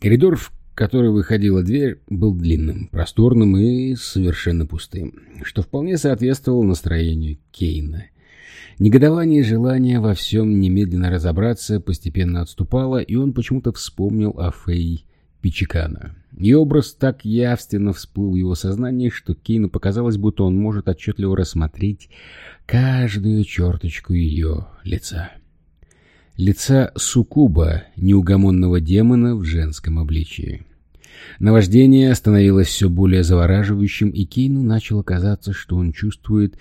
Коридор, в который выходила дверь, был длинным, просторным и совершенно пустым, что вполне соответствовало настроению Кейна. Негодование и желание во всем немедленно разобраться постепенно отступало, и он почему-то вспомнил о Фей Пичикана. И образ так явственно всплыл в его сознании, что Кейну показалось, будто он может отчетливо рассмотреть каждую черточку ее лица. Лица суккуба, неугомонного демона в женском обличии. Наваждение становилось все более завораживающим, и Кейну начало казаться, что он чувствует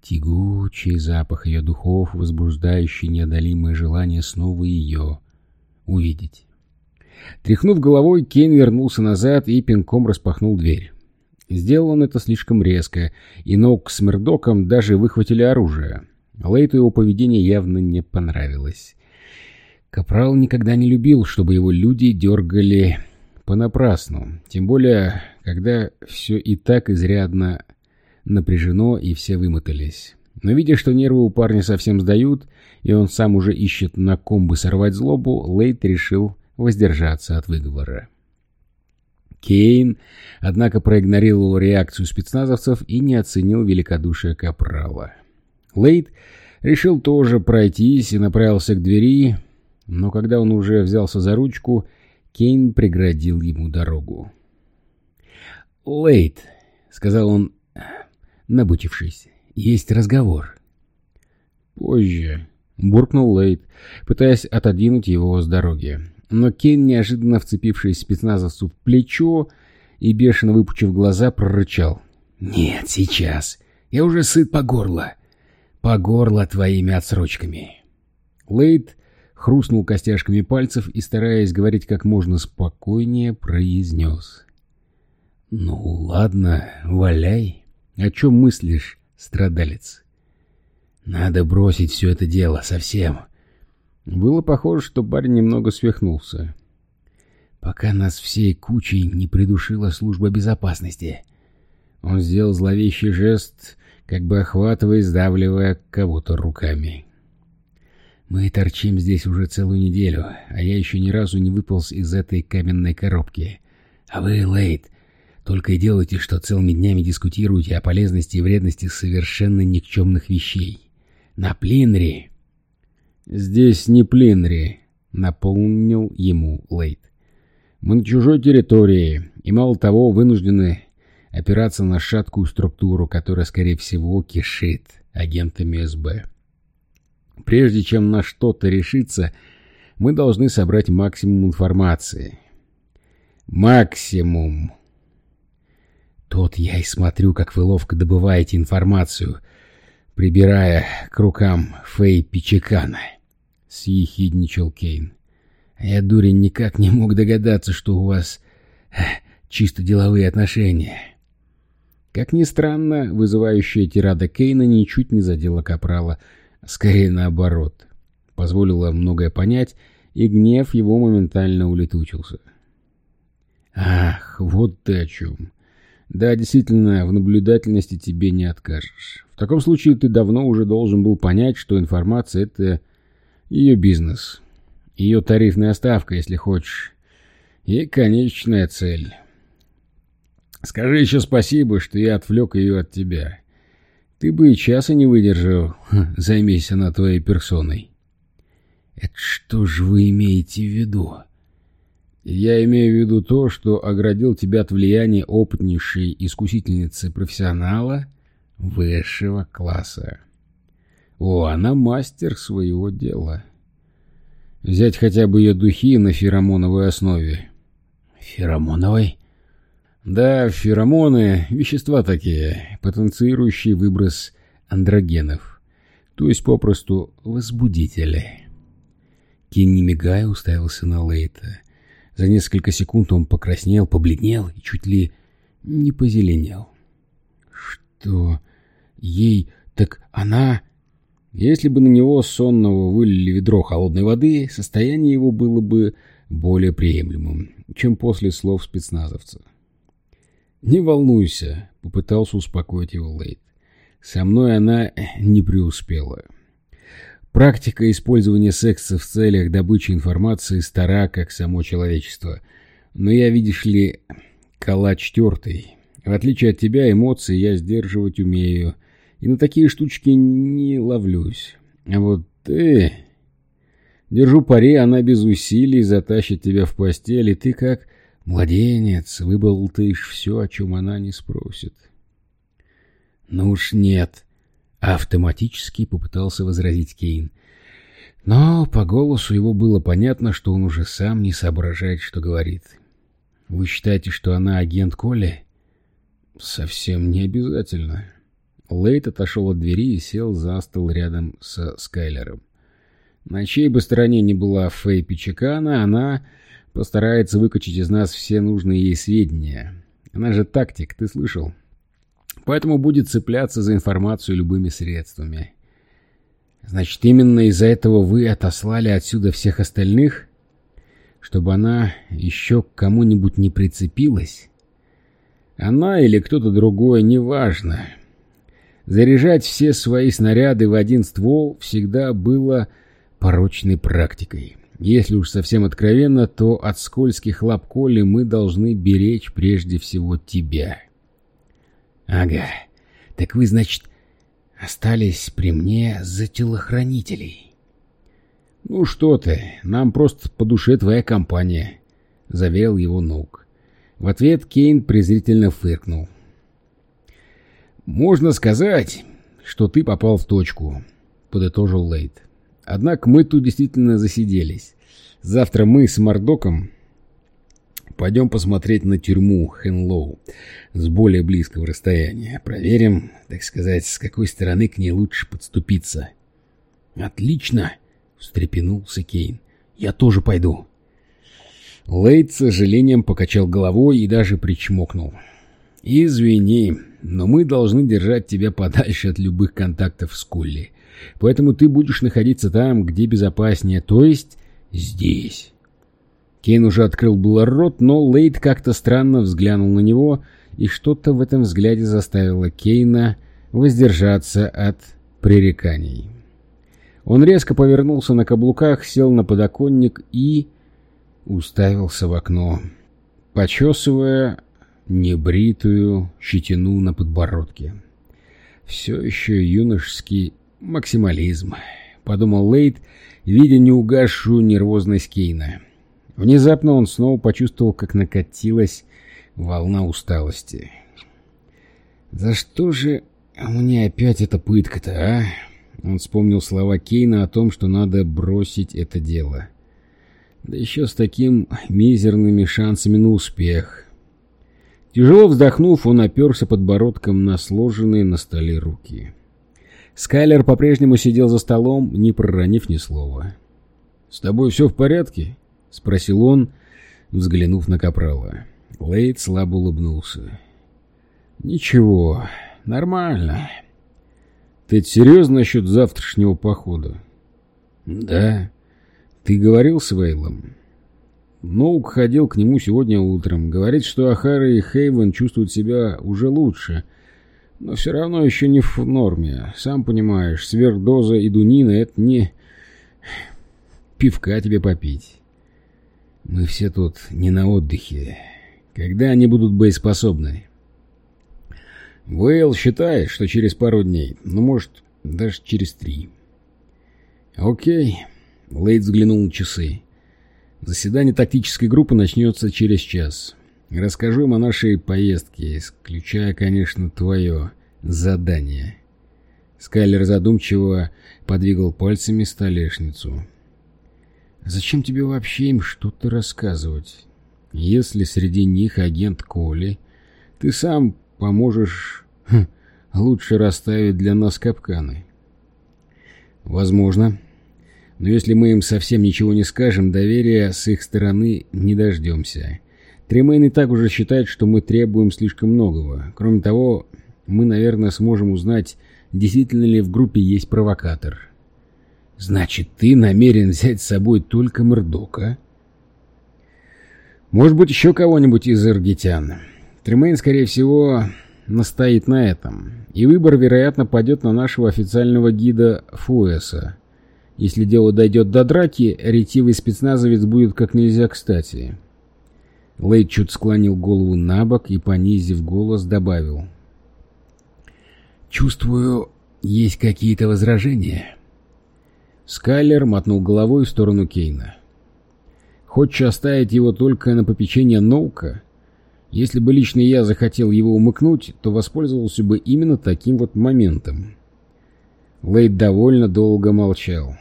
тягучий запах ее духов, возбуждающий неодолимое желание снова ее увидеть. Тряхнув головой, Кейн вернулся назад и пинком распахнул дверь. Сделал он это слишком резко, и Нок с Мердоком даже выхватили оружие. Лейту его поведение явно не понравилось. Капрал никогда не любил, чтобы его люди дергали понапрасну, тем более, когда все и так изрядно напряжено и все вымотались. Но видя, что нервы у парня совсем сдают, и он сам уже ищет на ком бы сорвать злобу, Лейт решил воздержаться от выговора. Кейн, однако, проигнорировал реакцию спецназовцев и не оценил великодушие Капрала. Лейт решил тоже пройтись и направился к двери, но когда он уже взялся за ручку, Кейн преградил ему дорогу. «Лейт», — сказал он, набучившись, — «есть разговор». «Позже», — буркнул Лейт, пытаясь отодвинуть его с дороги но Кейн, неожиданно вцепившись спецназовцу в плечо и бешено выпучив глаза, прорычал. «Нет, сейчас. Я уже сыт по горло. По горло твоими отсрочками». Лейд хрустнул костяшками пальцев и, стараясь говорить как можно спокойнее, произнес. «Ну, ладно, валяй. О чем мыслишь, страдалец?» «Надо бросить все это дело совсем. Было похоже, что парень немного свихнулся. «Пока нас всей кучей не придушила служба безопасности». Он сделал зловещий жест, как бы охватывая и сдавливая кого-то руками. «Мы торчим здесь уже целую неделю, а я еще ни разу не выполз из этой каменной коробки. А вы, Лейт, только и делаете, что целыми днями дискутируете о полезности и вредности совершенно никчемных вещей. На Плинре «Здесь не Плинри», — напомнил ему Лейт. «Мы на чужой территории, и мало того, вынуждены опираться на шаткую структуру, которая, скорее всего, кишит агентами СБ. Прежде чем на что-то решиться, мы должны собрать максимум информации. Максимум. Тот я и смотрю, как вы ловко добываете информацию, прибирая к рукам Фэй Пичекана. — съехидничал Кейн. «Я, дурень, никак не мог догадаться, что у вас э, чисто деловые отношения». Как ни странно, вызывающая тирада Кейна ничуть не задела Капрала, скорее наоборот. Позволила многое понять, и гнев его моментально улетучился. «Ах, вот ты о чем!» Да, действительно, в наблюдательности тебе не откажешь. В таком случае ты давно уже должен был понять, что информация — это ее бизнес. Ее тарифная ставка, если хочешь. И конечная цель. Скажи еще спасибо, что я отвлек ее от тебя. Ты бы и часа не выдержал, займись она твоей персоной. Это что же вы имеете в виду? Я имею в виду то, что оградил тебя от влияния опытнейшей искусительницы профессионала высшего класса. О, она мастер своего дела. Взять хотя бы ее духи на феромоновой основе. Феромоновой? Да, феромоны — вещества такие, потенцирующие выброс андрогенов, то есть попросту возбудители. Кин, не мигая, уставился на Лейта. За несколько секунд он покраснел, побледнел и чуть ли не позеленел. Что? Ей... Так она... Если бы на него сонного вылили ведро холодной воды, состояние его было бы более приемлемым, чем после слов спецназовца. «Не волнуйся», — попытался успокоить его Лейт. «Со мной она не преуспела. Практика использования секса в целях добычи информации стара, как само человечество. Но я, видишь ли, калач тертый. В отличие от тебя, эмоции я сдерживать умею. И на такие штучки не ловлюсь. А вот ты... Держу пари, она без усилий затащит тебя в постель, и ты как младенец выболтаешь все, о чем она не спросит. Ну уж нет. Автоматически попытался возразить Кейн. Но по голосу его было понятно, что он уже сам не соображает, что говорит. Вы считаете, что она агент Коли? Совсем не обязательно. Лейт отошел от двери и сел за стол рядом со Скайлером. На чьей бы стороне ни была Фэй Пичекана, она постарается выкачать из нас все нужные ей сведения. Она же тактик, ты слышал? Поэтому будет цепляться за информацию любыми средствами. Значит, именно из-за этого вы отослали отсюда всех остальных? Чтобы она еще к кому-нибудь не прицепилась? Она или кто-то другой, неважно. Заряжать все свои снаряды в один ствол всегда было порочной практикой. Если уж совсем откровенно, то от скользких лап Коли мы должны беречь прежде всего тебя. Ага, так вы, значит, остались при мне за телохранителей. Ну что ты, нам просто по душе твоя компания, — заверил его Ноук. В ответ Кейн презрительно фыркнул. «Можно сказать, что ты попал в точку», — подытожил Лейт. Однако мы тут действительно засиделись. Завтра мы с Мордоком пойдем посмотреть на тюрьму Хенлоу с более близкого расстояния. Проверим, так сказать, с какой стороны к ней лучше подступиться. «Отлично!» — встрепенулся Кейн. «Я тоже пойду». Лейд с сожалением покачал головой и даже причмокнул. «Извини, но мы должны держать тебя подальше от любых контактов с Кулли. Поэтому ты будешь находиться там, где безопаснее, то есть здесь. Кейн уже открыл было рот, но Лейд как-то странно взглянул на него, и что-то в этом взгляде заставило Кейна воздержаться от пререканий. Он резко повернулся на каблуках, сел на подоконник и уставился в окно, почесывая небритую щетину на подбородке. Все еще юношеский Максимализм, подумал Лейд, видя неугасшую нервозность Кейна. Внезапно он снова почувствовал, как накатилась волна усталости. «За что же мне опять эта пытка-то, а?» Он вспомнил слова Кейна о том, что надо бросить это дело. Да еще с таким мизерными шансами на успех. Тяжело вздохнув, он оперся подбородком на сложенные на столе руки. Скайлер по-прежнему сидел за столом, не проронив ни слова. «С тобой все в порядке?» — спросил он, взглянув на Капрала. Лейд слабо улыбнулся. «Ничего, нормально. Ты серьезно насчет завтрашнего похода?» «Да. Ты говорил с Вейлом?» Ноук ходил к нему сегодня утром. Говорит, что Ахара и Хейвен чувствуют себя уже лучше — но все равно еще не в норме. Сам понимаешь, сверхдоза и дунина — это не пивка тебе попить. Мы все тут не на отдыхе. Когда они будут боеспособны? Вейл считает, что через пару дней, ну, может, даже через три. Окей. Лейд взглянул на часы. Заседание тактической группы начнется через час. Расскажу им о нашей поездке, исключая, конечно, твое задание. Скайлер задумчиво подвигал пальцами столешницу. «Зачем тебе вообще им что-то рассказывать? Если среди них агент Коли, ты сам поможешь хм, лучше расставить для нас капканы». «Возможно. Но если мы им совсем ничего не скажем, доверия с их стороны не дождемся». Тремейн и так уже считает, что мы требуем слишком многого. Кроме того, мы, наверное, сможем узнать, действительно ли в группе есть провокатор. Значит, ты намерен взять с собой только Мордока? Может быть, еще кого-нибудь из аргитян. Тремейн, скорее всего, настоит на этом. И выбор, вероятно, пойдет на нашего официального гида Фуэса. Если дело дойдет до драки, ретивый спецназовец будет как нельзя кстати. Лейд чуть склонил голову на бок и, понизив голос, добавил. «Чувствую, есть какие-то возражения?» Скайлер мотнул головой в сторону Кейна. «Хочешь оставить его только на попечение Ноука? Если бы лично я захотел его умыкнуть, то воспользовался бы именно таким вот моментом». Лейд довольно долго молчал.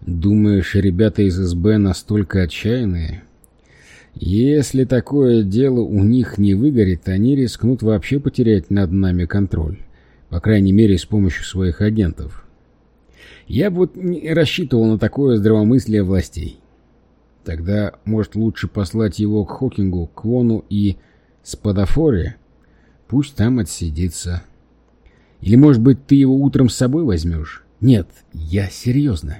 «Думаешь, ребята из СБ настолько отчаянные?» Если такое дело у них не выгорит, они рискнут вообще потерять над нами контроль. По крайней мере, с помощью своих агентов. Я бы вот не рассчитывал на такое здравомыслие властей. Тогда, может, лучше послать его к Хокингу, к Вону и Спадафоре? Пусть там отсидится. Или, может быть, ты его утром с собой возьмешь? Нет, я серьезно.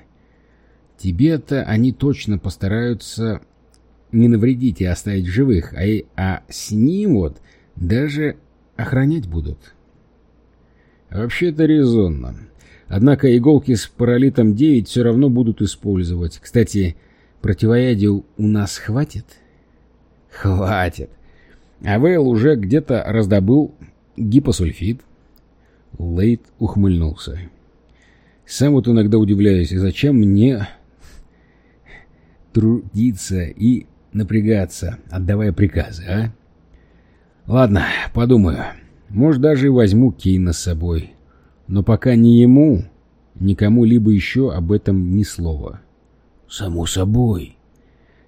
Тебе-то они точно постараются не навредить и оставить живых, а, и, а с ним вот даже охранять будут. Вообще это резонно. Однако иголки с паралитом 9 все равно будут использовать. Кстати, противоядия у нас хватит? Хватит. А Вейл уже где-то раздобыл гипосульфид. Лейт ухмыльнулся. Сам вот иногда удивляюсь, зачем мне трудиться и напрягаться, отдавая приказы, а? Ладно, подумаю. Может, даже и возьму Кейна с собой. Но пока ни ему, ни кому-либо еще об этом ни слова. Само собой.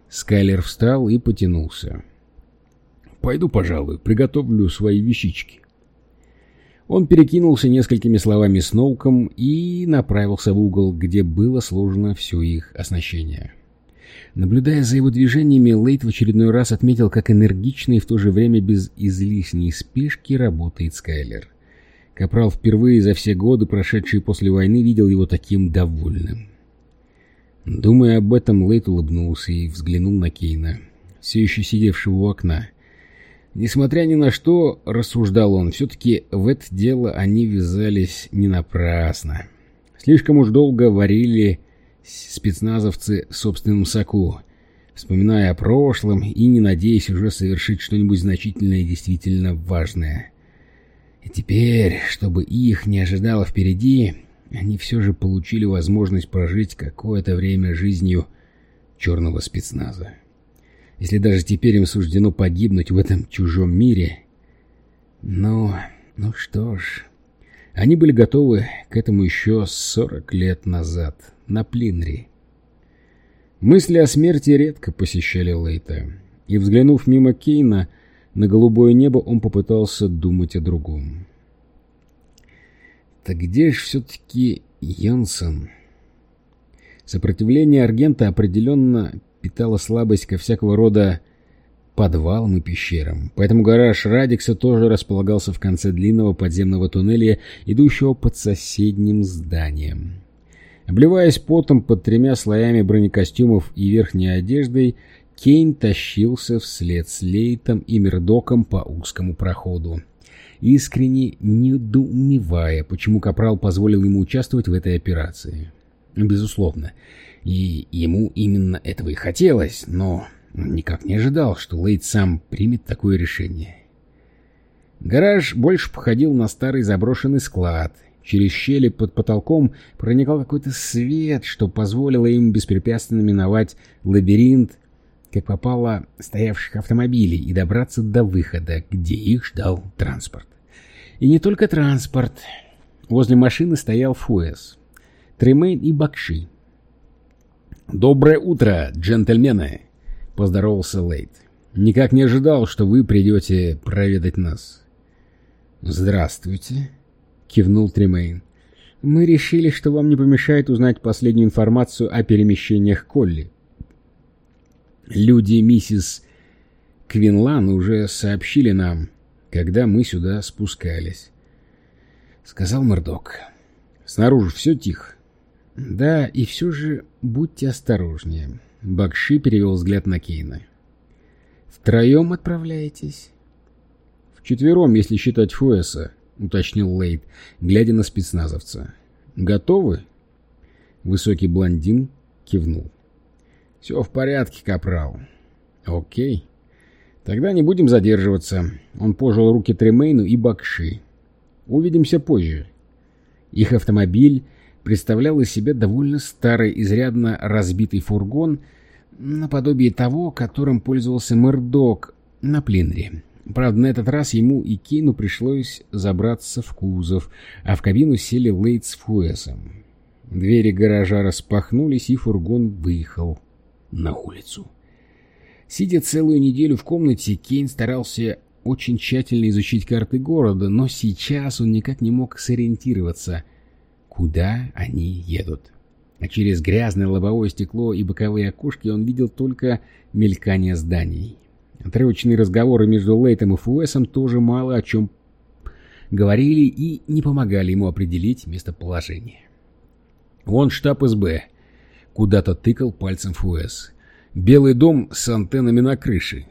Скайлер встал и потянулся. Пойду, пожалуй, приготовлю свои вещички. Он перекинулся несколькими словами с Ноуком и направился в угол, где было сложено все их оснащение. Наблюдая за его движениями, Лейт в очередной раз отметил, как энергично и в то же время без излишней спешки работает Скайлер. Капрал впервые за все годы, прошедшие после войны, видел его таким довольным. Думая об этом, Лейт улыбнулся и взглянул на Кейна, все еще сидевшего у окна. Несмотря ни на что, рассуждал он, все-таки в это дело они ввязались не напрасно. Слишком уж долго варили спецназовцы собственном соку, вспоминая о прошлом и не надеясь уже совершить что-нибудь значительное и действительно важное. И теперь, чтобы их не ожидало впереди, они все же получили возможность прожить какое-то время жизнью черного спецназа. Если даже теперь им суждено погибнуть в этом чужом мире... Ну, ну что ж... Они были готовы к этому еще сорок лет назад, на Плинри. Мысли о смерти редко посещали Лейта, и, взглянув мимо Кейна на голубое небо, он попытался думать о другом. Так где же все-таки Янсен? Сопротивление Аргента определенно питало слабость ко всякого рода подвалам и пещерам, поэтому гараж Радикса тоже располагался в конце длинного подземного туннеля, идущего под соседним зданием. Обливаясь потом под тремя слоями бронекостюмов и верхней одеждой, Кейн тащился вслед с Лейтом и Мердоком по узкому проходу, искренне недоумевая, почему Капрал позволил ему участвовать в этой операции. Безусловно, и ему именно этого и хотелось, но Никак не ожидал, что Лейд сам примет такое решение. Гараж больше походил на старый заброшенный склад. Через щели под потолком проникал какой-то свет, что позволило им беспрепятственно миновать лабиринт, как попало, стоявших автомобилей и добраться до выхода, где их ждал транспорт. И не только транспорт. Возле машины стоял Фуэс, Тремейн и Бакши. «Доброе утро, джентльмены!» — поздоровался Лейт. «Никак не ожидал, что вы придете проведать нас». «Здравствуйте», — кивнул Тремейн. «Мы решили, что вам не помешает узнать последнюю информацию о перемещениях Колли. Люди миссис Квинлан уже сообщили нам, когда мы сюда спускались», — сказал Мордок. «Снаружи все тихо». «Да, и все же будьте осторожнее». Бакши перевел взгляд на Кейна. «Втроем отправляетесь?» «Вчетвером, если считать Фуэса», — уточнил Лейд, глядя на спецназовца. «Готовы?» Высокий блондин кивнул. «Все в порядке, капрал». Окей. Тогда не будем задерживаться. Он пожал руки Тремейну и Бакши. Увидимся позже. Их автомобиль представлял из себя довольно старый, изрядно разбитый фургон, наподобие того, которым пользовался Мэрдок на Плинре. Правда, на этот раз ему и Кейну пришлось забраться в кузов, а в кабину сели Лейт с Фуэсом. Двери гаража распахнулись, и фургон выехал на улицу. Сидя целую неделю в комнате, Кейн старался очень тщательно изучить карты города, но сейчас он никак не мог сориентироваться, куда они едут. А через грязное лобовое стекло и боковые окошки он видел только мелькание зданий. Отрывочные разговоры между Лейтом и Фуэсом тоже мало о чем говорили и не помогали ему определить местоположение. «Вон штаб СБ», — куда-то тыкал пальцем Фуэс. Белый дом с антеннами на крыше.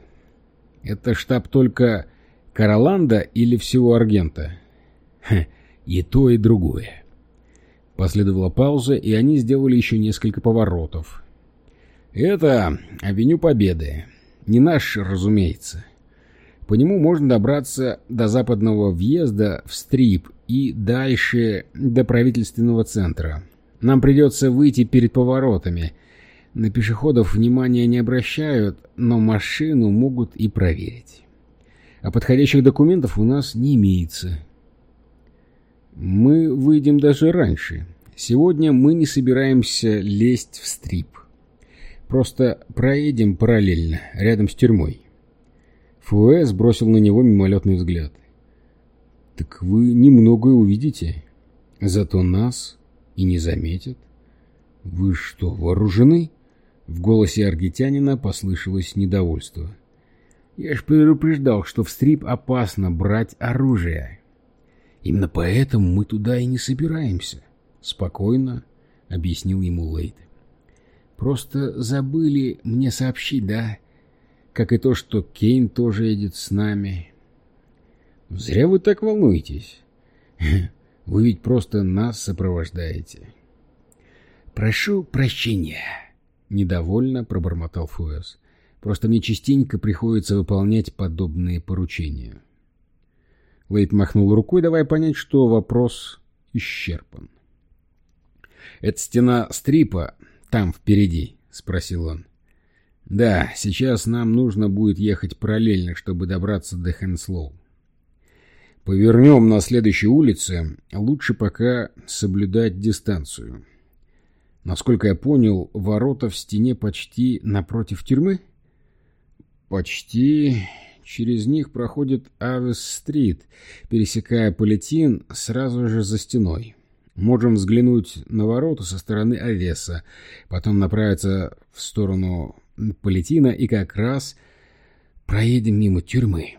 Это штаб только Кароланда или всего Аргента? Ха, и то, и другое. Последовала пауза, и они сделали еще несколько поворотов. Это авеню Победы. Не наш, разумеется. По нему можно добраться до западного въезда в Стрип и дальше до правительственного центра. Нам придется выйти перед поворотами — на пешеходов внимания не обращают, но машину могут и проверить. А подходящих документов у нас не имеется. Мы выйдем даже раньше. Сегодня мы не собираемся лезть в стрип. Просто проедем параллельно, рядом с тюрьмой. Фуэ сбросил на него мимолетный взгляд. «Так вы немногое увидите. Зато нас и не заметят. Вы что, вооружены?» В голосе аргитянина послышалось недовольство. «Я ж предупреждал, что в стрип опасно брать оружие». «Именно поэтому мы туда и не собираемся», — спокойно объяснил ему Лейт. «Просто забыли мне сообщить, да? Как и то, что Кейн тоже едет с нами». «Зря вы так волнуетесь. Вы ведь просто нас сопровождаете». «Прошу прощения». Недовольно пробормотал Фуэс. Просто мне частенько приходится выполнять подобные поручения. Лейт махнул рукой, давая понять, что вопрос исчерпан. «Это стена стрипа там, впереди?» — спросил он. «Да, сейчас нам нужно будет ехать параллельно, чтобы добраться до Хенслоу. Повернем на следующей улице, лучше пока соблюдать дистанцию». Насколько я понял, ворота в стене почти напротив тюрьмы? Почти. Через них проходит Авес-стрит, пересекая Палетин сразу же за стеной. Можем взглянуть на ворота со стороны Авеса, потом направиться в сторону Палетина и как раз проедем мимо тюрьмы.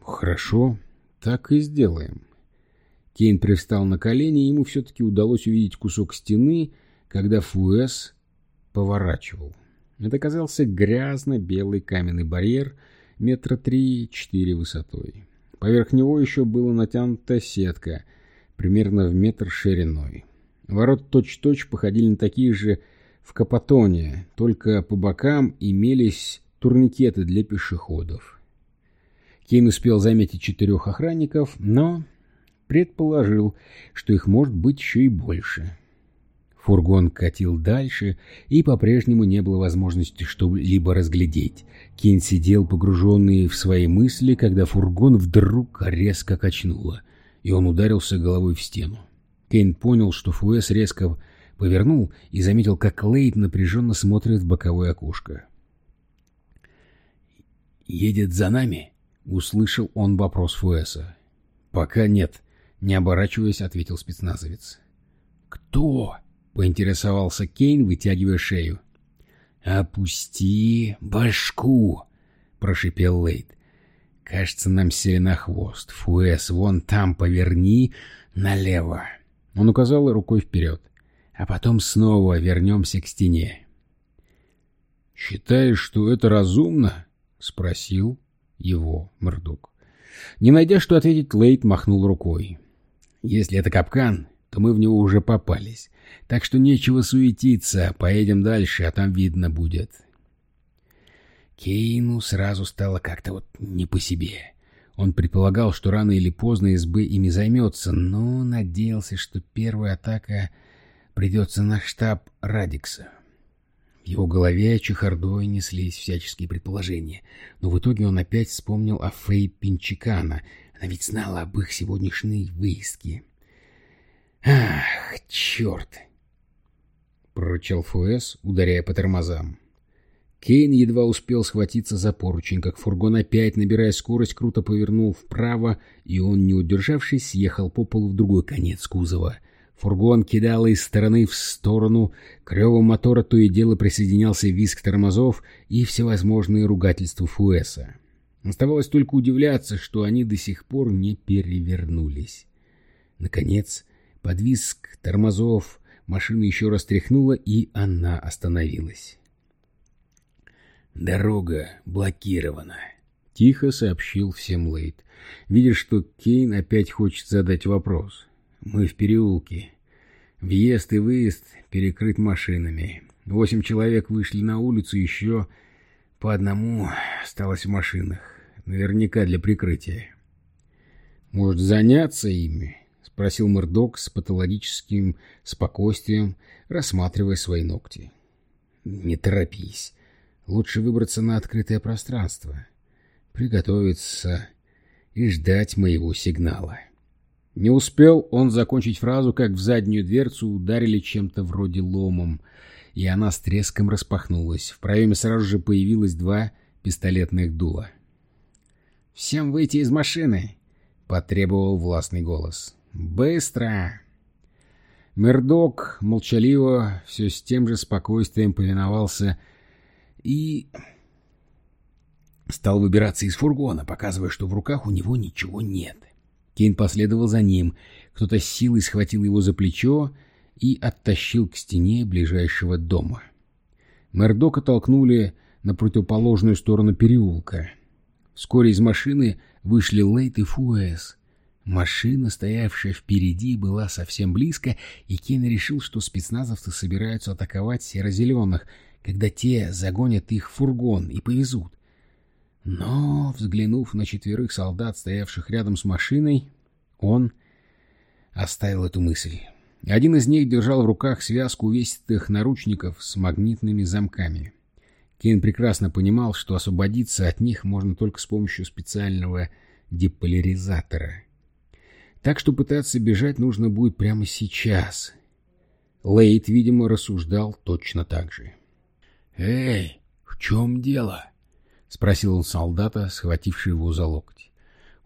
Хорошо, так и сделаем. Кейн привстал на колени, ему все-таки удалось увидеть кусок стены, когда Фуэс поворачивал. Это оказался грязно-белый каменный барьер метра три-четыре высотой. Поверх него еще была натянута сетка, примерно в метр шириной. Ворот точь-точь походили на такие же в Капотоне, только по бокам имелись турникеты для пешеходов. Кейн успел заметить четырех охранников, но предположил, что их может быть еще и больше. Фургон катил дальше, и по-прежнему не было возможности что-либо разглядеть. Кин сидел погруженный в свои мысли, когда фургон вдруг резко качнуло, и он ударился головой в стену. Кейн понял, что Фуэс резко повернул и заметил, как Лейд напряженно смотрит в боковое окошко. «Едет за нами?» — услышал он вопрос Фуэса. «Пока нет», — не оборачиваясь, ответил спецназовец. «Кто?» — поинтересовался Кейн, вытягивая шею. «Опусти башку!» — прошипел Лейд. «Кажется, нам сели на хвост. Фуэс, вон там поверни налево!» Он указал рукой вперед. «А потом снова вернемся к стене». «Считаешь, что это разумно?» — спросил его Мордук. Не найдя, что ответить, Лейд махнул рукой. «Если это капкан, то мы в него уже попались. Так что нечего суетиться, поедем дальше, а там видно будет. Кейну сразу стало как-то вот не по себе. Он предполагал, что рано или поздно СБ ими займется, но надеялся, что первая атака придется на штаб Радикса. В его голове чехардой неслись всяческие предположения, но в итоге он опять вспомнил о Фэй Пинчикана. Она ведь знала об их сегодняшней выездке. «Ах, черт!» — прорычал Фуэс, ударяя по тормозам. Кейн едва успел схватиться за поручень, как фургон опять, набирая скорость, круто повернул вправо, и он, не удержавшись, съехал по полу в другой конец кузова. Фургон кидало из стороны в сторону, к реву мотора то и дело присоединялся визг тормозов и всевозможные ругательства Фуэса. Оставалось только удивляться, что они до сих пор не перевернулись. Наконец, под визг тормозов машина еще раз тряхнула, и она остановилась. «Дорога блокирована», — тихо сообщил всем Лейт, видя, что Кейн опять хочет задать вопрос. «Мы в переулке. Въезд и выезд перекрыт машинами. Восемь человек вышли на улицу, еще по одному осталось в машинах. Наверняка для прикрытия». «Может, заняться ими?» — спросил Мэрдок с патологическим спокойствием, рассматривая свои ногти. «Не торопись. Лучше выбраться на открытое пространство, приготовиться и ждать моего сигнала. Не успел он закончить фразу, как в заднюю дверцу ударили чем-то вроде ломом, и она с треском распахнулась. В проеме сразу же появилось два пистолетных дула. «Всем выйти из машины!» — потребовал властный голос. «Быстро!» Мердок молчаливо, все с тем же спокойствием повиновался и стал выбираться из фургона, показывая, что в руках у него ничего нет. Кейн последовал за ним. Кто-то с силой схватил его за плечо и оттащил к стене ближайшего дома. Мердока толкнули на противоположную сторону переулка. Вскоре из машины вышли Лейт и Фуэс. Машина, стоявшая впереди, была совсем близко, и Кейн решил, что спецназовцы собираются атаковать серо-зеленых — когда те загонят их в фургон и повезут. Но, взглянув на четверых солдат, стоявших рядом с машиной, он оставил эту мысль. Один из них держал в руках связку увесистых наручников с магнитными замками. Кейн прекрасно понимал, что освободиться от них можно только с помощью специального деполяризатора. Так что пытаться бежать нужно будет прямо сейчас. Лейт, видимо, рассуждал точно так же. «Эй, в чем дело?» — спросил он солдата, схватившего его за локоть.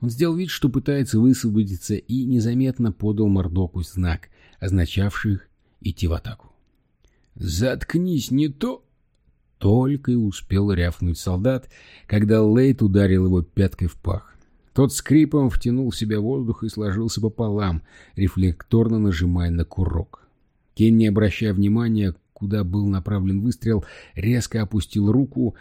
Он сделал вид, что пытается высвободиться, и незаметно подал Мордоку знак, означавший идти в атаку. «Заткнись, не то!» Только и успел рявкнуть солдат, когда Лейт ударил его пяткой в пах. Тот скрипом втянул в себя воздух и сложился пополам, рефлекторно нажимая на курок. Кен, не обращая внимания, куда был направлен выстрел, резко опустил руку,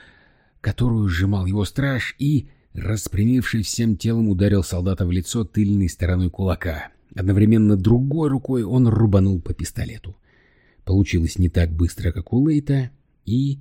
которую сжимал его страж, и, распрямившись всем телом, ударил солдата в лицо тыльной стороной кулака. Одновременно другой рукой он рубанул по пистолету. Получилось не так быстро, как у Лейта, и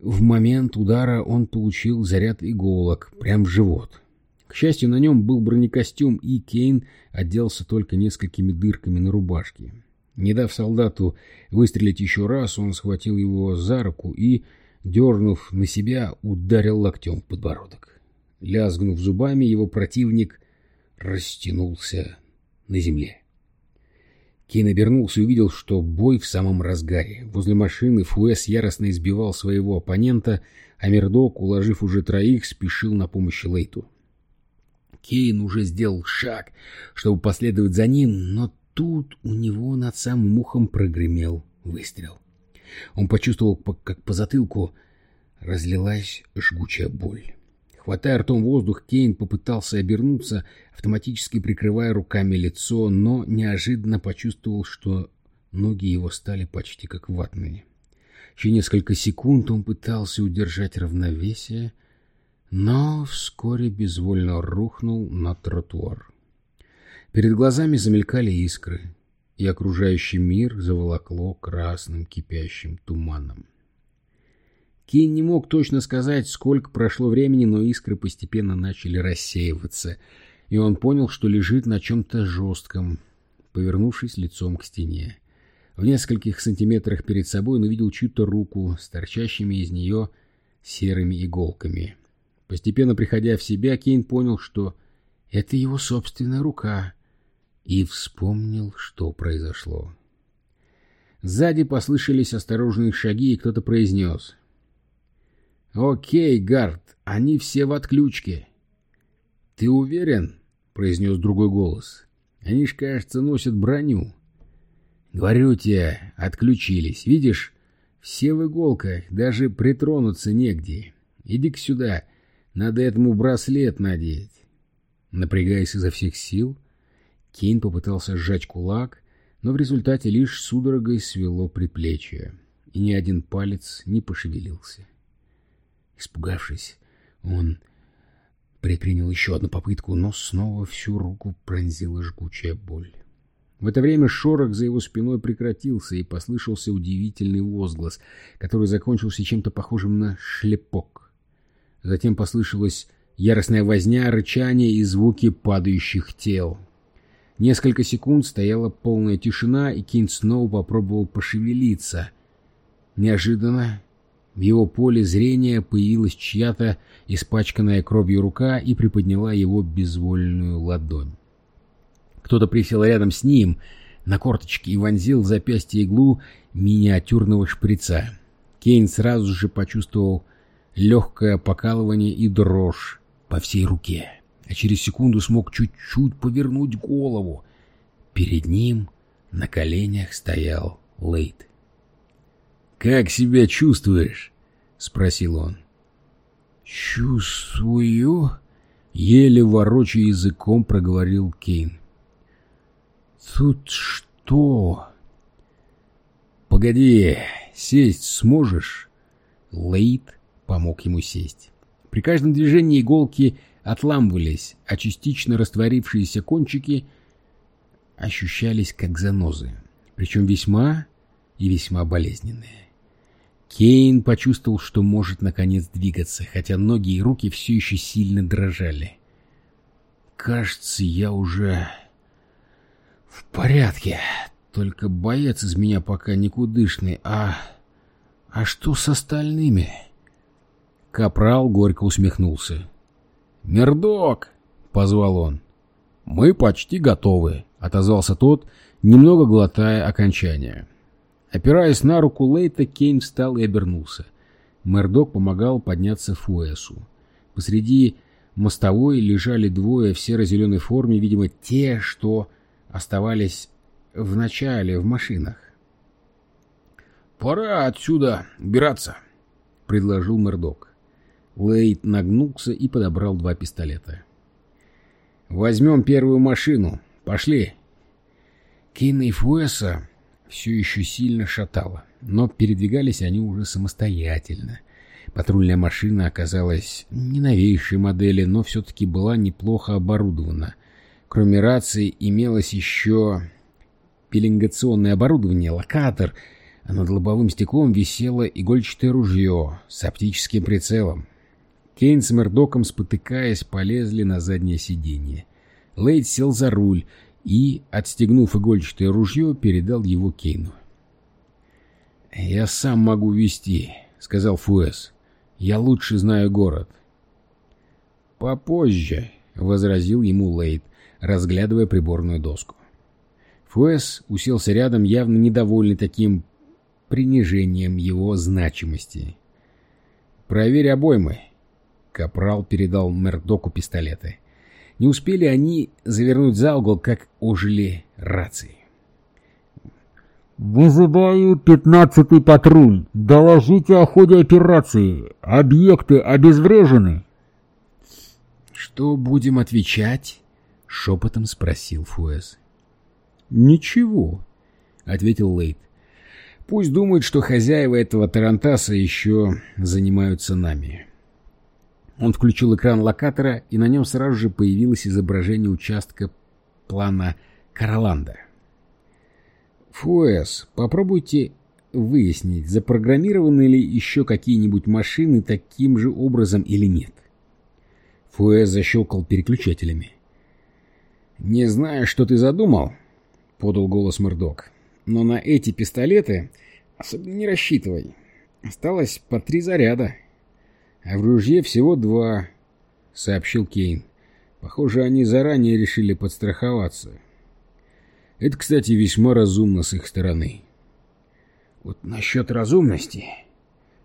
в момент удара он получил заряд иголок прямо в живот. К счастью, на нем был бронекостюм, и Кейн отделался только несколькими дырками на рубашке. Не дав солдату выстрелить еще раз, он схватил его за руку и, дернув на себя, ударил локтем в подбородок. Лязгнув зубами, его противник растянулся на земле. Кейн обернулся и увидел, что бой в самом разгаре. Возле машины Фуэс яростно избивал своего оппонента, а Мердок, уложив уже троих, спешил на помощь Лейту. Кейн уже сделал шаг, чтобы последовать за ним, но тут у него над самым ухом прогремел выстрел. Он почувствовал, как по затылку разлилась жгучая боль. Хватая ртом воздух, Кейн попытался обернуться, автоматически прикрывая руками лицо, но неожиданно почувствовал, что ноги его стали почти как ватные. Еще несколько секунд он пытался удержать равновесие, но вскоре безвольно рухнул на тротуар. Перед глазами замелькали искры, и окружающий мир заволокло красным кипящим туманом. Кейн не мог точно сказать, сколько прошло времени, но искры постепенно начали рассеиваться, и он понял, что лежит на чем-то жестком, повернувшись лицом к стене. В нескольких сантиметрах перед собой он увидел чью-то руку с торчащими из нее серыми иголками. Постепенно приходя в себя, Кейн понял, что это его собственная рука, и вспомнил, что произошло. Сзади послышались осторожные шаги, и кто-то произнес. «Окей, Гард, они все в отключке». «Ты уверен?» — произнес другой голос. «Они ж, кажется, носят броню». «Говорю тебе, отключились. Видишь, все в иголках, даже притронуться негде. Иди-ка сюда, надо этому браслет надеть». Напрягаясь изо всех сил, Кейн попытался сжать кулак, но в результате лишь судорогой свело предплечье, и ни один палец не пошевелился. Испугавшись, он предпринял еще одну попытку, но снова всю руку пронзила жгучая боль. В это время шорох за его спиной прекратился, и послышался удивительный возглас, который закончился чем-то похожим на шлепок. Затем послышалась яростная возня, рычание и звуки падающих тел. Несколько секунд стояла полная тишина, и Кейн снова попробовал пошевелиться. Неожиданно в его поле зрения появилась чья-то испачканная кровью рука и приподняла его безвольную ладонь. Кто-то присел рядом с ним на корточки и вонзил в запястье иглу миниатюрного шприца. Кейн сразу же почувствовал легкое покалывание и дрожь по всей руке, а через секунду смог чуть-чуть повернуть голову. Перед ним на коленях стоял Лейт. «Как себя чувствуешь?» — спросил он. «Чувствую...» — еле ворочая языком проговорил Кейн. «Тут что?» «Погоди, сесть сможешь?» Лейт помог ему сесть. При каждом движении иголки отламывались, а частично растворившиеся кончики ощущались как занозы, причем весьма и весьма болезненные. Кейн почувствовал, что может наконец двигаться, хотя ноги и руки все еще сильно дрожали. «Кажется, я уже в порядке, только боец из меня пока никудышный, а... А что с остальными?» Капрал горько усмехнулся. «Мердок!» — позвал он. «Мы почти готовы», — отозвался тот, немного глотая окончание. Опираясь на руку Лейта, Кейн встал и обернулся. Мердок помогал подняться Фуэсу. Посреди мостовой лежали двое в серо-зеленой форме, видимо, те, что оставались в начале в машинах. «Пора отсюда убираться», — предложил Мердок. Лейт нагнулся и подобрал два пистолета. «Возьмем первую машину. Пошли». Кейна и Фуэса все еще сильно шатало, но передвигались они уже самостоятельно. Патрульная машина оказалась не новейшей модели, но все-таки была неплохо оборудована. Кроме рации имелось еще пеленгационное оборудование, локатор, а над лобовым стеклом висело игольчатое ружье с оптическим прицелом. Кейн с Мердоком, спотыкаясь, полезли на заднее сиденье. Лейд сел за руль и, отстегнув игольчатое ружье, передал его Кейну. «Я сам могу вести», — сказал Фуэс. «Я лучше знаю город». «Попозже», — возразил ему Лейд, разглядывая приборную доску. Фуэс уселся рядом, явно недовольный таким принижением его значимости. «Проверь обоймы», — Капрал передал Мердоку пистолеты. Не успели они завернуть за угол, как ожили рации. «Вызываю пятнадцатый патруль. Доложите о ходе операции. Объекты обезврежены». «Что будем отвечать?» — шепотом спросил Фуэс. «Ничего», — ответил Лейт. «Пусть думают, что хозяева этого Тарантаса еще занимаются нами. Он включил экран локатора, и на нем сразу же появилось изображение участка плана Кароланда. «Фуэс, попробуйте выяснить, запрограммированы ли еще какие-нибудь машины таким же образом или нет. Фуэ защелкал переключателями. «Не знаю, что ты задумал», — подал голос Мурдок, — «но на эти пистолеты особенно не рассчитывай. Осталось по три заряда, а в ружье всего два», — сообщил Кейн. «Похоже, они заранее решили подстраховаться». Это, кстати, весьма разумно с их стороны. Вот насчет разумности,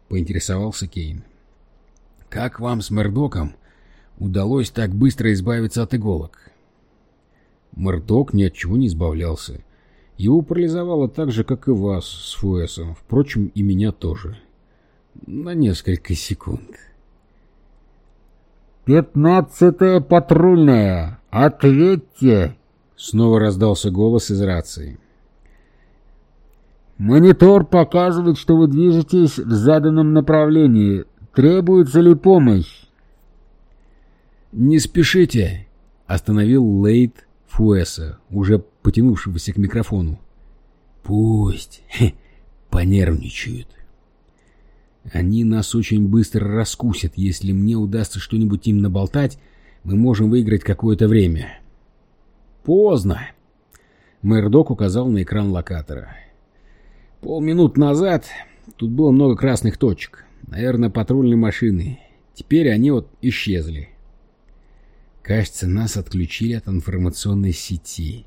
поинтересовался Кейн. Как вам с Мердоком удалось так быстро избавиться от иголок? Мердок ни от чего не избавлялся. Его парализовало так же, как и вас с Фуэсом, впрочем, и меня тоже. На несколько секунд. «Пятнадцатая патрульная! Ответьте!» Снова раздался голос из рации. «Монитор показывает, что вы движетесь в заданном направлении. Требуется ли помощь?» «Не спешите!» — остановил Лейт Фуэса, уже потянувшегося к микрофону. «Пусть хе, понервничают. Они нас очень быстро раскусят. Если мне удастся что-нибудь им наболтать, мы можем выиграть какое-то время». Поздно. Мэрдок указал на экран локатора. Полминут назад тут было много красных точек. Наверное, патрульные машины. Теперь они вот исчезли. Кажется, нас отключили от информационной сети.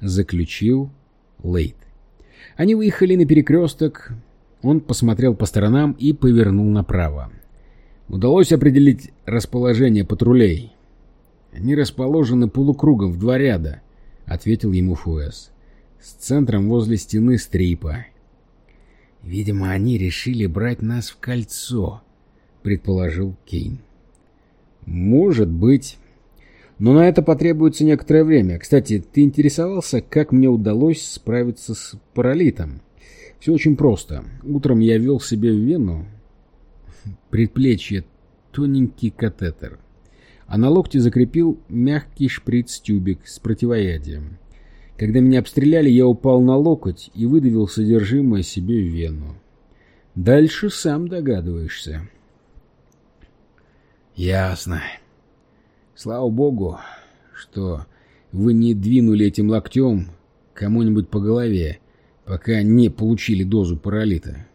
Заключил Лейт. Они выехали на перекресток. Он посмотрел по сторонам и повернул направо. Удалось определить расположение патрулей. «Они расположены полукругом в два ряда», — ответил ему Фуэс. «С центром возле стены стрипа». «Видимо, они решили брать нас в кольцо», — предположил Кейн. «Может быть. Но на это потребуется некоторое время. Кстати, ты интересовался, как мне удалось справиться с паралитом?» «Все очень просто. Утром я вел себе в вену предплечье тоненький катетер» а на локте закрепил мягкий шприц-тюбик с противоядием. Когда меня обстреляли, я упал на локоть и выдавил содержимое себе в вену. Дальше сам догадываешься. Ясно. Слава богу, что вы не двинули этим локтем кому-нибудь по голове, пока не получили дозу паралита.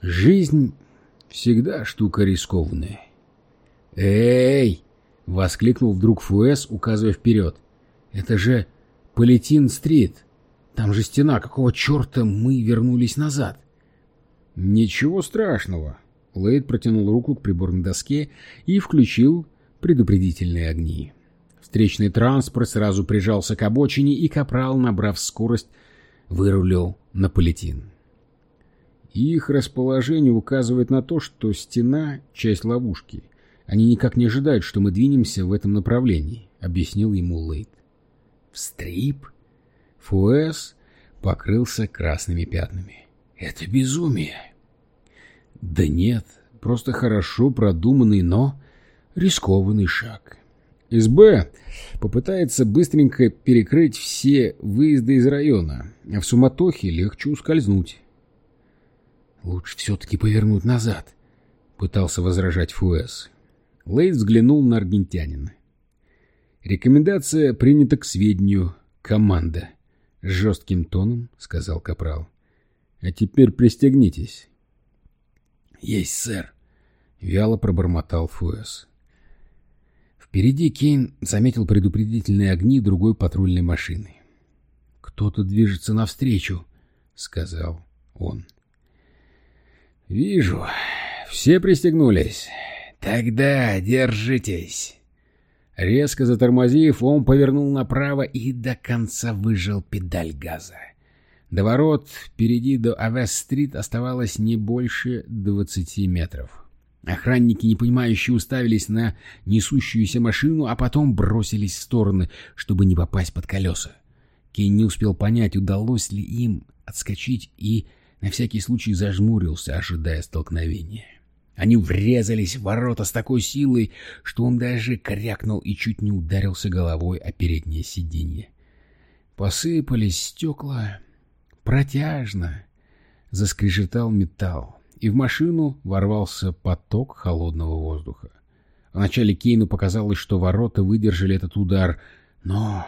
Жизнь всегда штука рискованная. «Эй!» — воскликнул вдруг Фуэс, указывая вперед. «Это же Палетин-стрит! Там же стена! Какого черта мы вернулись назад?» «Ничего страшного!» Лейд протянул руку к приборной доске и включил предупредительные огни. Встречный транспорт сразу прижался к обочине, и Капрал, набрав скорость, вырулил на Палетин. Их расположение указывает на то, что стена — часть ловушки — они никак не ожидают, что мы двинемся в этом направлении, — объяснил ему Лейт. — В стрип? Фуэс покрылся красными пятнами. — Это безумие. — Да нет, просто хорошо продуманный, но рискованный шаг. СБ попытается быстренько перекрыть все выезды из района, а в суматохе легче ускользнуть. «Лучше все-таки повернуть назад», — пытался возражать Фуэс. Лейд взглянул на аргентянина. «Рекомендация принята к сведению. Команда». Жестким тоном сказал Капрал. «А теперь пристегнитесь». «Есть, сэр», — вяло пробормотал Фуэс. Впереди Кейн заметил предупредительные огни другой патрульной машины. «Кто-то движется навстречу», — сказал он. «Вижу. Все пристегнулись. «Тогда держитесь!» Резко затормозив, он повернул направо и до конца выжал педаль газа. До ворот впереди до Авест-стрит оставалось не больше двадцати метров. Охранники, непонимающие, уставились на несущуюся машину, а потом бросились в стороны, чтобы не попасть под колеса. Кейн не успел понять, удалось ли им отскочить, и на всякий случай зажмурился, ожидая столкновения. Они врезались в ворота с такой силой, что он даже крякнул и чуть не ударился головой о переднее сиденье. Посыпались стекла протяжно, заскрежетал металл, и в машину ворвался поток холодного воздуха. Вначале Кейну показалось, что ворота выдержали этот удар, но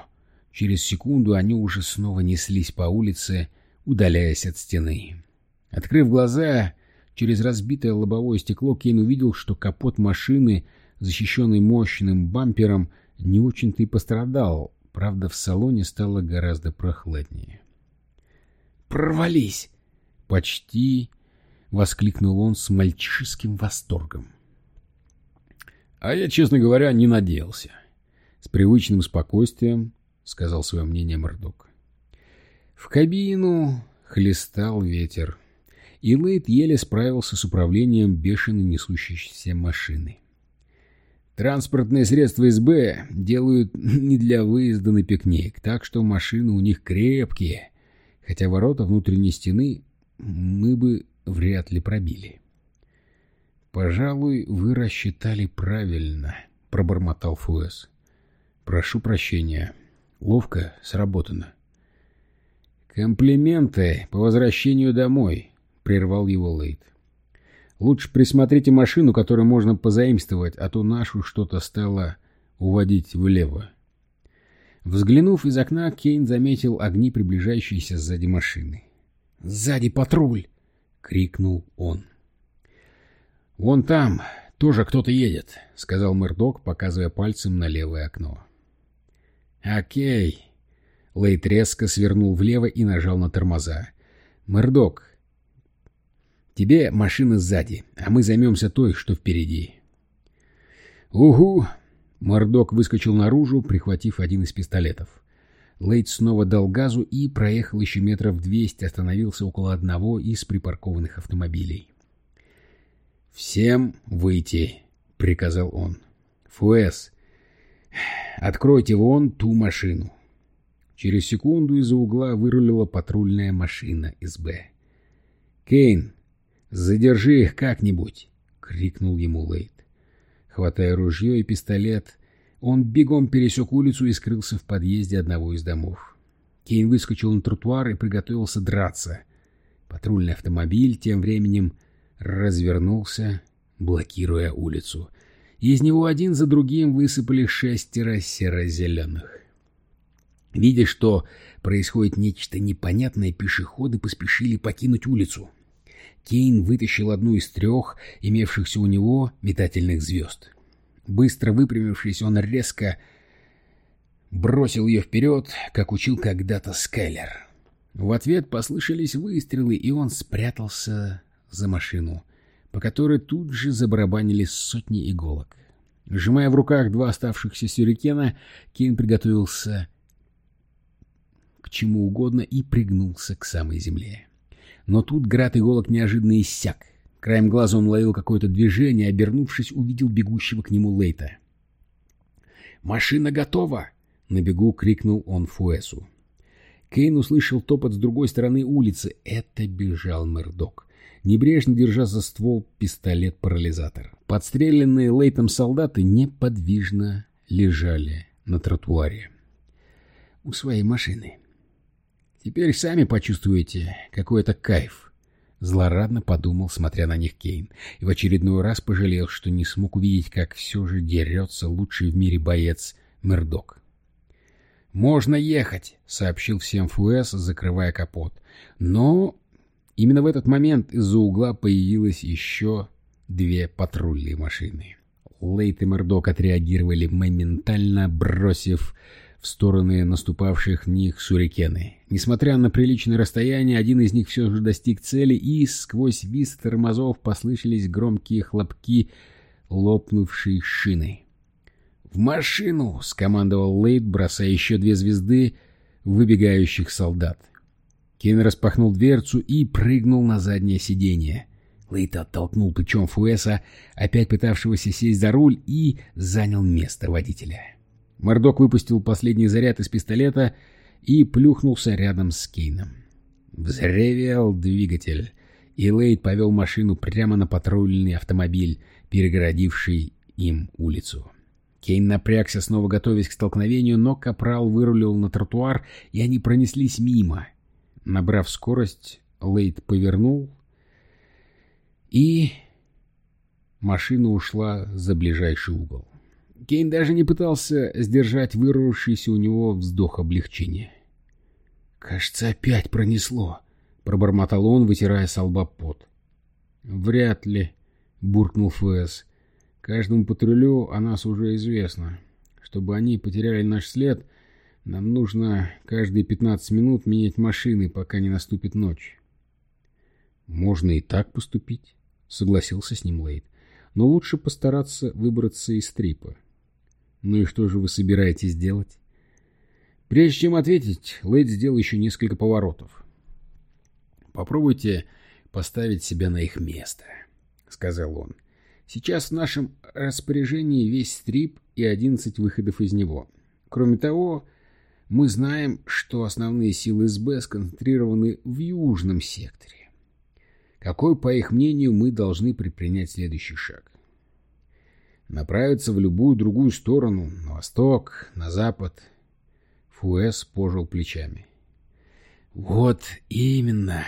через секунду они уже снова неслись по улице, удаляясь от стены. Открыв глаза, через разбитое лобовое стекло Кейн увидел, что капот машины, защищенный мощным бампером, не очень-то и пострадал, правда, в салоне стало гораздо прохладнее. «Провались!» — почти воскликнул он с мальчишеским восторгом. А я, честно говоря, не надеялся. С привычным спокойствием сказал свое мнение Мордок. В кабину хлестал ветер, и Лейт еле справился с управлением бешено несущейся машины. Транспортные средства СБ делают не для выезда на пикник, так что машины у них крепкие, хотя ворота внутренней стены мы бы вряд ли пробили. «Пожалуй, вы рассчитали правильно», — пробормотал Фуэс. «Прошу прощения. Ловко сработано». «Комплименты по возвращению домой», — прервал его Лейт. «Лучше присмотрите машину, которую можно позаимствовать, а то нашу что-то стало уводить влево». Взглянув из окна, Кейн заметил огни приближающейся сзади машины. «Сзади патруль!» — крикнул он. «Вон там тоже кто-то едет», — сказал Мэрдок, показывая пальцем на левое окно. «Окей». Лейт резко свернул влево и нажал на тормоза. «Мэрдок, тебе машина сзади, а мы займемся той, что впереди». «Угу!» Мордок выскочил наружу, прихватив один из пистолетов. Лейт снова дал газу и проехал еще метров двести, остановился около одного из припаркованных автомобилей. «Всем выйти», — приказал он. «Фуэс, откройте вон ту машину». Через секунду из-за угла вырулила патрульная машина СБ. «Кейн, задержи их как-нибудь!» — крикнул ему Лейт. Хватая ружье и пистолет, он бегом пересек улицу и скрылся в подъезде одного из домов. Кейн выскочил на тротуар и приготовился драться. Патрульный автомобиль тем временем развернулся, блокируя улицу. Из него один за другим высыпали шестеро серо-зеленых. Видя, что происходит нечто непонятное, пешеходы поспешили покинуть улицу. Кейн вытащил одну из трех имевшихся у него метательных звезд. Быстро выпрямившись, он резко бросил ее вперед, как учил когда-то Скайлер. В ответ послышались выстрелы, и он спрятался за машину, по которой тут же забарабанили сотни иголок. Сжимая в руках два оставшихся сюрикена, Кейн приготовился к чему угодно и пригнулся к самой земле. Но тут град иголок неожиданно иссяк. Краем глаза он ловил какое-то движение, обернувшись, увидел бегущего к нему Лейта. «Машина готова!» — на бегу крикнул он Фуэсу. Кейн услышал топот с другой стороны улицы. Это бежал Мердок небрежно держа за ствол пистолет-парализатор. Подстреленные Лейтом солдаты неподвижно лежали на тротуаре у своей машины. «Теперь сами почувствуете, какой это кайф», — злорадно подумал, смотря на них Кейн, и в очередной раз пожалел, что не смог увидеть, как все же дерется лучший в мире боец Мердок. «Можно ехать», — сообщил всем Фуэс, закрывая капот. «Но Именно в этот момент из-за угла появилось еще две патрульные машины. Лейт и Мердок отреагировали моментально, бросив в стороны наступавших них сурикены. Несмотря на приличное расстояние, один из них все же достиг цели, и сквозь визг тормозов послышались громкие хлопки лопнувшей шины. «В машину!» — скомандовал Лейт, бросая еще две звезды выбегающих солдат. Кен распахнул дверцу и прыгнул на заднее сиденье. Лейт оттолкнул плечом Фуэса, опять пытавшегося сесть за руль, и занял место водителя. Мордок выпустил последний заряд из пистолета и плюхнулся рядом с Кейном. Взревел двигатель, и Лейт повел машину прямо на патрульный автомобиль, перегородивший им улицу. Кейн напрягся, снова готовясь к столкновению, но Капрал вырулил на тротуар, и они пронеслись мимо — Набрав скорость, Лейд повернул, и машина ушла за ближайший угол. Кейн даже не пытался сдержать вырвавшийся у него вздох облегчения. «Кажется, опять пронесло», — пробормотал он, вытирая с лба пот. «Вряд ли», — буркнул ФС. «Каждому патрулю о нас уже известно. Чтобы они потеряли наш след, нам нужно каждые пятнадцать минут менять машины, пока не наступит ночь». «Можно и так поступить», — согласился с ним Лейд. «Но лучше постараться выбраться из трипа». «Ну и что же вы собираетесь делать?» Прежде чем ответить, Лейд сделал еще несколько поворотов. «Попробуйте поставить себя на их место», — сказал он. «Сейчас в нашем распоряжении весь стрип и одиннадцать выходов из него. Кроме того, мы знаем, что основные силы СБ сконцентрированы в южном секторе. Какой, по их мнению, мы должны предпринять следующий шаг? Направиться в любую другую сторону, на восток, на запад. Фуэс пожил плечами. Вот именно.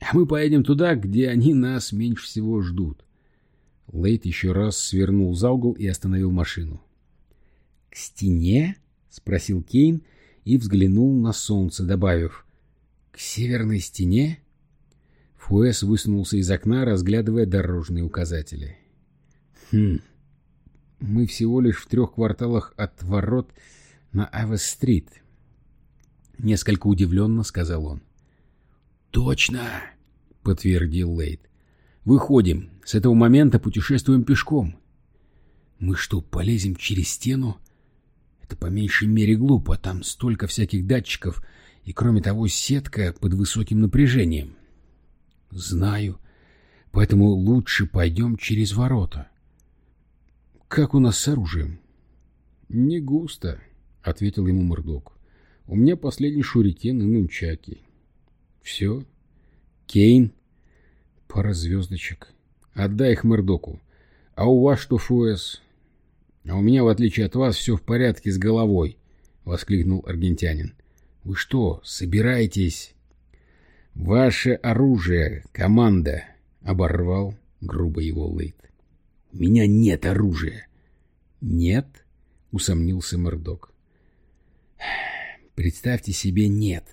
А мы поедем туда, где они нас меньше всего ждут. Лейт еще раз свернул за угол и остановил машину. — К стене? — спросил Кейн и взглянул на солнце, добавив. — К северной стене? Фуэс высунулся из окна, разглядывая дорожные указатели. — Хм, мы всего лишь в трех кварталах от ворот на Авес-стрит. Несколько удивленно сказал он. «Точно!» — подтвердил Лейд. «Выходим. С этого момента путешествуем пешком». «Мы что, полезем через стену?» «Это по меньшей мере глупо. Там столько всяких датчиков, и, кроме того, сетка под высоким напряжением». «Знаю. Поэтому лучше пойдем через ворота». «Как у нас с оружием?» «Не густо», — ответил ему Мордок. «У меня последний шурикен и нунчаки». «Все?» «Кейн?» «Пара звездочек. Отдай их Мордоку. А у вас что, Фуэс?» «А у меня, в отличие от вас, все в порядке с головой», — воскликнул аргентянин. «Вы что, собираетесь?» «Ваше оружие, команда!» — оборвал грубо его Лейт. Меня нет оружия. Нет? Усомнился Мордок. Представьте себе, нет.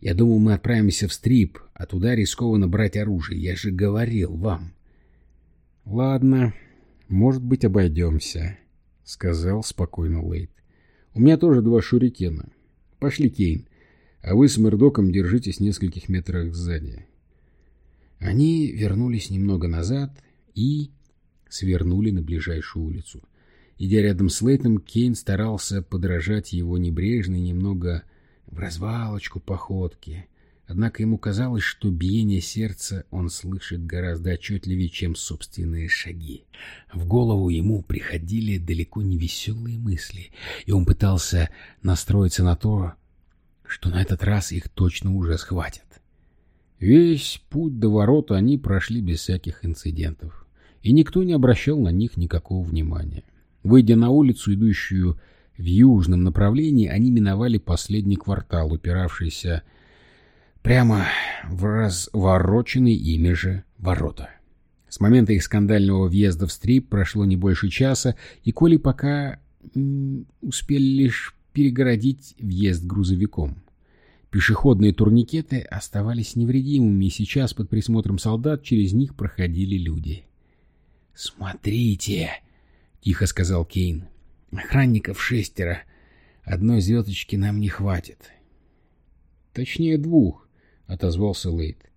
Я думал, мы отправимся в стрип, а туда рискованно брать оружие. Я же говорил вам. Ладно, может быть, обойдемся, сказал спокойно Лейт. У меня тоже два шурикена. Пошли, Кейн. А вы с Мордоком держитесь нескольких метрах сзади. Они вернулись немного назад и свернули на ближайшую улицу. Идя рядом с Лейтом, Кейн старался подражать его небрежной, немного в развалочку походке. Однако ему казалось, что биение сердца он слышит гораздо отчетливее, чем собственные шаги. В голову ему приходили далеко не веселые мысли, и он пытался настроиться на то, что на этот раз их точно уже схватят. Весь путь до ворот они прошли без всяких инцидентов и никто не обращал на них никакого внимания. Выйдя на улицу, идущую в южном направлении, они миновали последний квартал, упиравшийся прямо в развороченные ими же ворота. С момента их скандального въезда в стрип прошло не больше часа, и Коли пока успели лишь перегородить въезд грузовиком. Пешеходные турникеты оставались невредимыми, и сейчас под присмотром солдат через них проходили люди. «Смотрите!» — тихо сказал Кейн. «Охранников шестеро. Одной звездочки нам не хватит». «Точнее двух», — отозвался Лейт.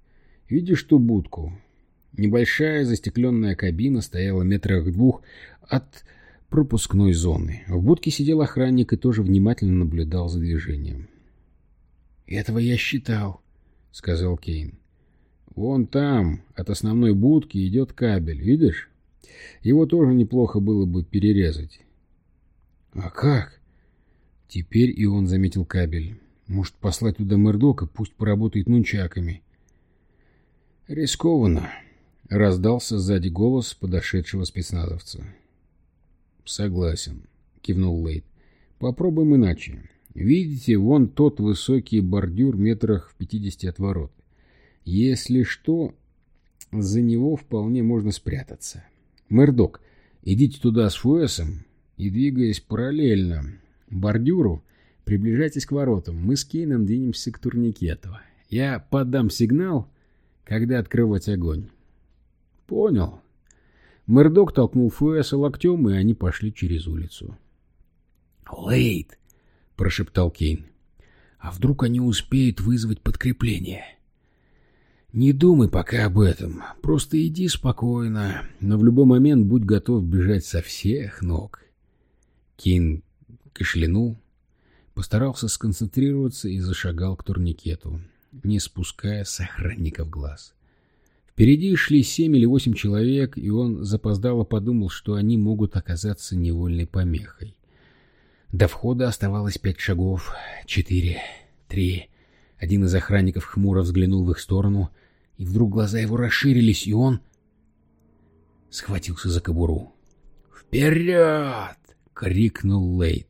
«Видишь ту будку? Небольшая застекленная кабина стояла метрах двух от пропускной зоны. В будке сидел охранник и тоже внимательно наблюдал за движением. «Этого я считал», — сказал Кейн. «Вон там, от основной будки, идет кабель, видишь?» Его тоже неплохо было бы перерезать. А как? Теперь и он заметил кабель. Может, послать туда Мердока, пусть поработает нунчаками. Рискованно. Раздался сзади голос подошедшего спецназовца. Согласен, кивнул Лейд. Попробуем иначе. Видите, вон тот высокий бордюр метрах в пятидесяти от ворот. Если что, за него вполне можно спрятаться. Мэрдок, идите туда с Фуэсом и, двигаясь параллельно бордюру, приближайтесь к воротам. Мы с Кейном двинемся к турникету. Я подам сигнал, когда открывать огонь. Понял. Мэрдок толкнул Фуэса локтем, и они пошли через улицу. «Лейд!» — прошептал Кейн. «А вдруг они успеют вызвать подкрепление?» «Не думай пока об этом. Просто иди спокойно, но в любой момент будь готов бежать со всех ног». Кейн кашлянул, постарался сконцентрироваться и зашагал к турникету, не спуская с охранников глаз. Впереди шли семь или восемь человек, и он запоздало подумал, что они могут оказаться невольной помехой. До входа оставалось пять шагов. Четыре. Три. Один из охранников хмуро взглянул в их сторону, и вдруг глаза его расширились, и он схватился за кобуру. «Вперед!» — крикнул Лейд.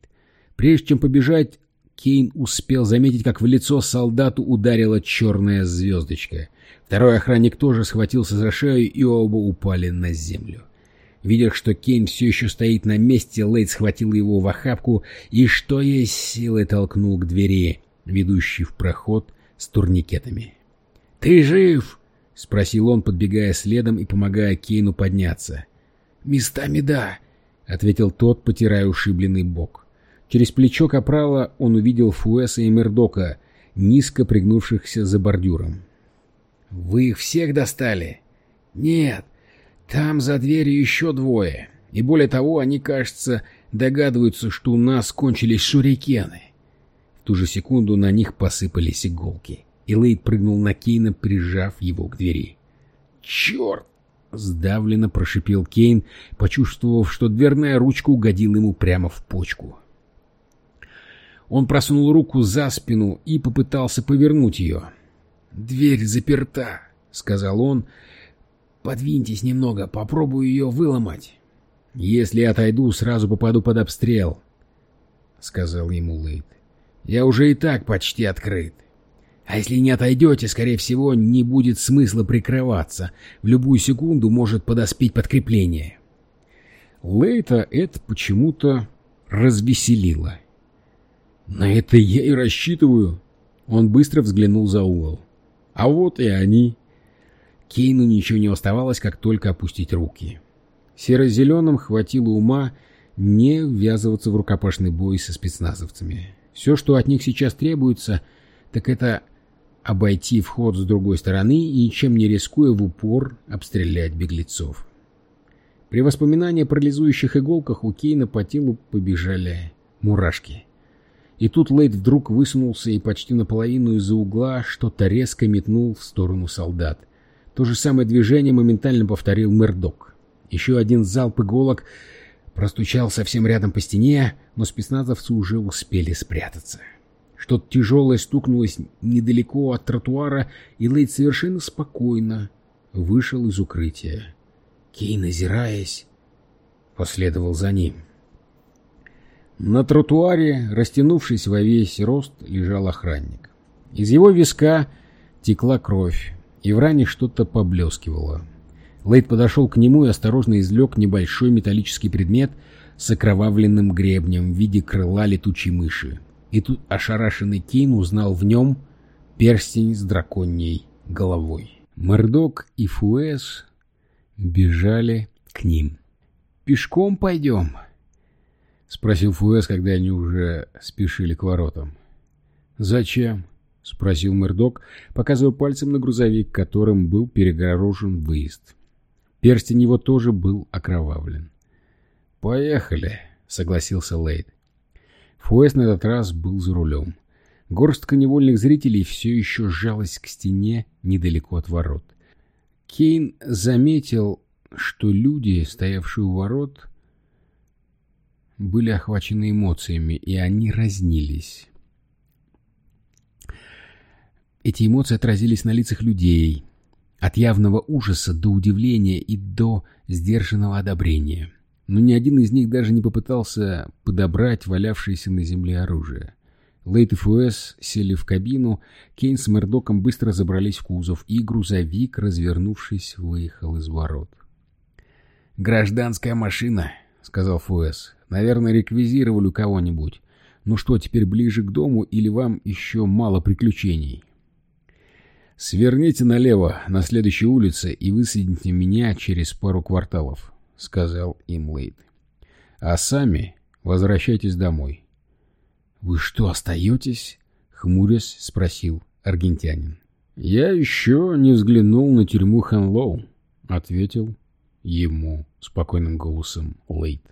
Прежде чем побежать, Кейн успел заметить, как в лицо солдату ударила черная звездочка. Второй охранник тоже схватился за шею, и оба упали на землю. Видя, что Кейн все еще стоит на месте, Лейд схватил его в охапку и, что есть силой, толкнул к двери, ведущей в проход с турникетами. «Ты жив?» — спросил он, подбегая следом и помогая Кейну подняться. «Местами да», — ответил тот, потирая ушибленный бок. Через плечо капрала он увидел Фуэса и Мердока, низко пригнувшихся за бордюром. «Вы их всех достали?» «Нет, там за дверью еще двое. И более того, они, кажется, догадываются, что у нас кончились шурикены». Ту же секунду на них посыпались иголки, и Лейд прыгнул на Кейна, прижав его к двери. «Черт!» — сдавленно прошипел Кейн, почувствовав, что дверная ручка угодила ему прямо в почку. Он просунул руку за спину и попытался повернуть ее. «Дверь заперта», — сказал он. «Подвиньтесь немного, попробую ее выломать». «Если отойду, сразу попаду под обстрел», — сказал ему Лейд. «Я уже и так почти открыт. А если не отойдете, скорее всего, не будет смысла прикрываться. В любую секунду может подоспеть подкрепление». Лейта это почему-то развеселило. На это я и рассчитываю. Он быстро взглянул за угол. А вот и они. Кейну ничего не оставалось, как только опустить руки. Серо-зеленым хватило ума не ввязываться в рукопашный бой со спецназовцами. Все, что от них сейчас требуется, так это обойти вход с другой стороны и, ничем не рискуя, в упор обстрелять беглецов. При воспоминании о парализующих иголках у Кейна по телу побежали мурашки. И тут Лейд вдруг высунулся и почти наполовину из-за угла что-то резко метнул в сторону солдат. То же самое движение моментально повторил Мердок. Еще один залп иголок простучал совсем рядом по стене, но спецназовцы уже успели спрятаться. Что-то тяжелое стукнулось недалеко от тротуара, и Лейд совершенно спокойно вышел из укрытия. Кейн, озираясь, последовал за ним. На тротуаре, растянувшись во весь рост, лежал охранник. Из его виска текла кровь, и в ране что-то поблескивало. Лейд подошел к нему и осторожно извлек небольшой металлический предмет с окровавленным гребнем в виде крыла летучей мыши. И тут ошарашенный Кейн узнал в нем перстень с драконьей головой. Мордок и Фуэс бежали к ним. «Пешком пойдем?» — спросил Фуэс, когда они уже спешили к воротам. «Зачем?» — спросил Мэрдок, показывая пальцем на грузовик, которым был перегорожен выезд. Перстень его тоже был окровавлен. «Поехали», — согласился Лейд. Фуэс на этот раз был за рулем. Горстка невольных зрителей все еще сжалась к стене недалеко от ворот. Кейн заметил, что люди, стоявшие у ворот, были охвачены эмоциями, и они разнились. Эти эмоции отразились на лицах людей, от явного ужаса до удивления и до сдержанного одобрения. Но ни один из них даже не попытался подобрать валявшееся на земле оружие. Лейт и Фуэс сели в кабину, Кейн с Мердоком быстро забрались в кузов, и грузовик, развернувшись, выехал из ворот. «Гражданская машина», — сказал Фуэс. «Наверное, реквизировали у кого-нибудь. Ну что, теперь ближе к дому или вам еще мало приключений?» «Сверните налево на следующей улице и высадите меня через пару кварталов», — сказал им Лейт. «А сами возвращайтесь домой». «Вы что, остаетесь?» — хмурясь спросил аргентянин. «Я еще не взглянул на тюрьму Хэнлоу», — ответил ему спокойным голосом Лейт.